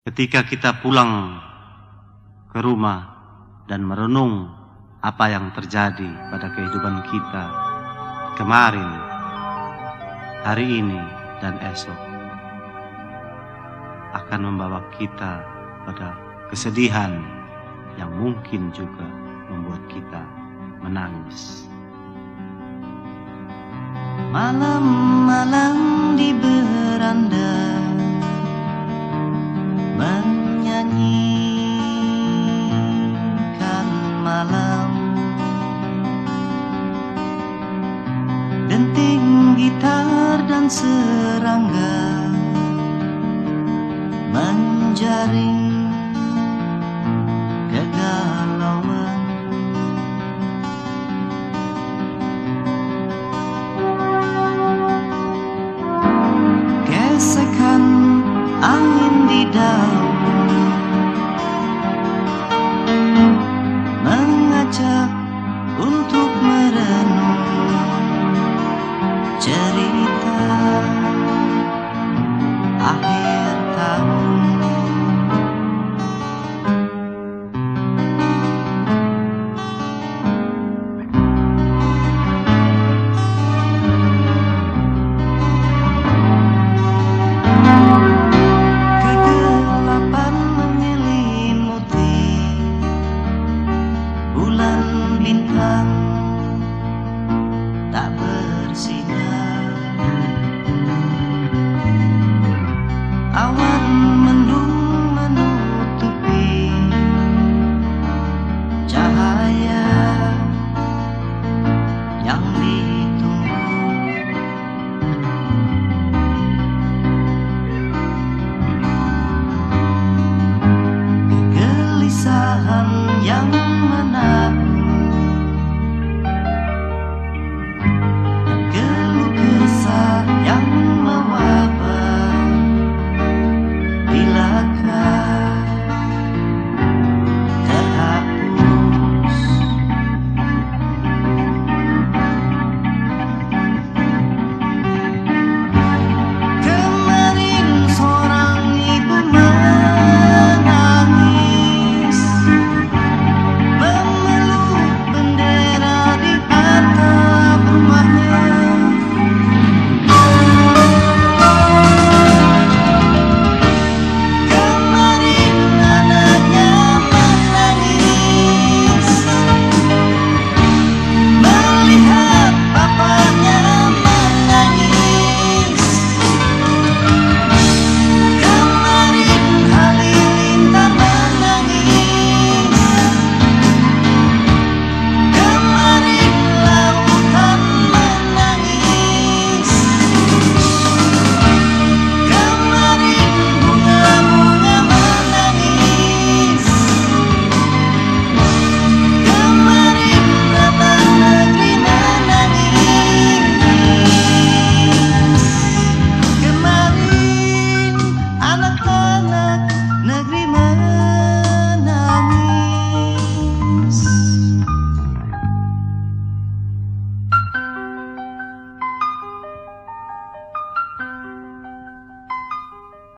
Ketika kita pulang ke rumah dan merenung apa yang terjadi pada kehidupan kita kemarin, hari ini, dan esok akan membawa kita pada kesedihan yang mungkin juga membuat kita menangis. Malam-malam di beranda serangga akhir tahun Kegelapan menyelimuti bulan bintang. Tak bersinar. anak